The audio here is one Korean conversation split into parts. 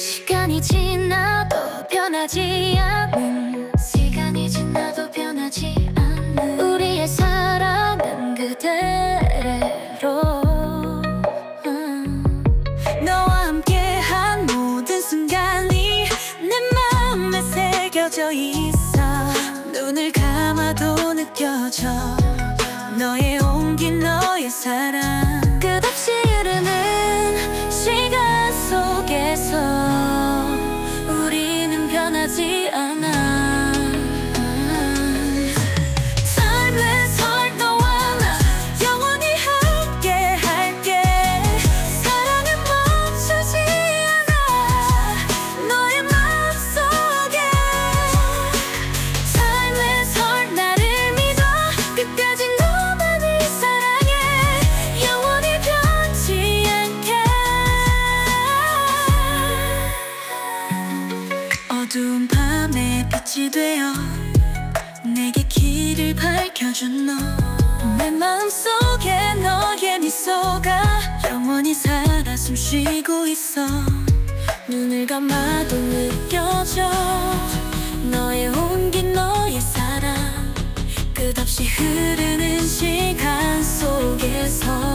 시간이 지나도 변하지 않는 시간이 지나도 변하지 않는 우리의 사랑은 그대로. 음. 너와 함께한 모든 순간이 내 마음에 새겨져 있어. 눈을 감아도 느껴져 변하 되어 내게 길을 밝혀준 너. 내 마음속에 너의 미소가 영원히 살아 숨쉬고 있어. 눈을 감아도 느껴져. 너의 온기 너의 사랑 끝없이 흐르는 시간 속에서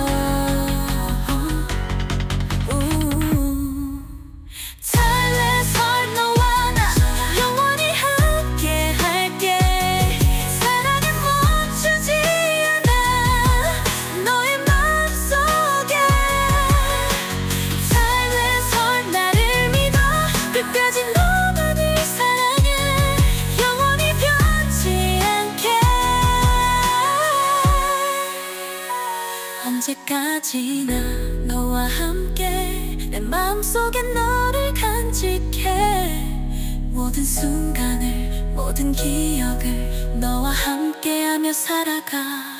언제까지나 너와 함께 내 마음속에 너를 간직해. 모든 순간을 모든 기억을 너와 함께하며 살아가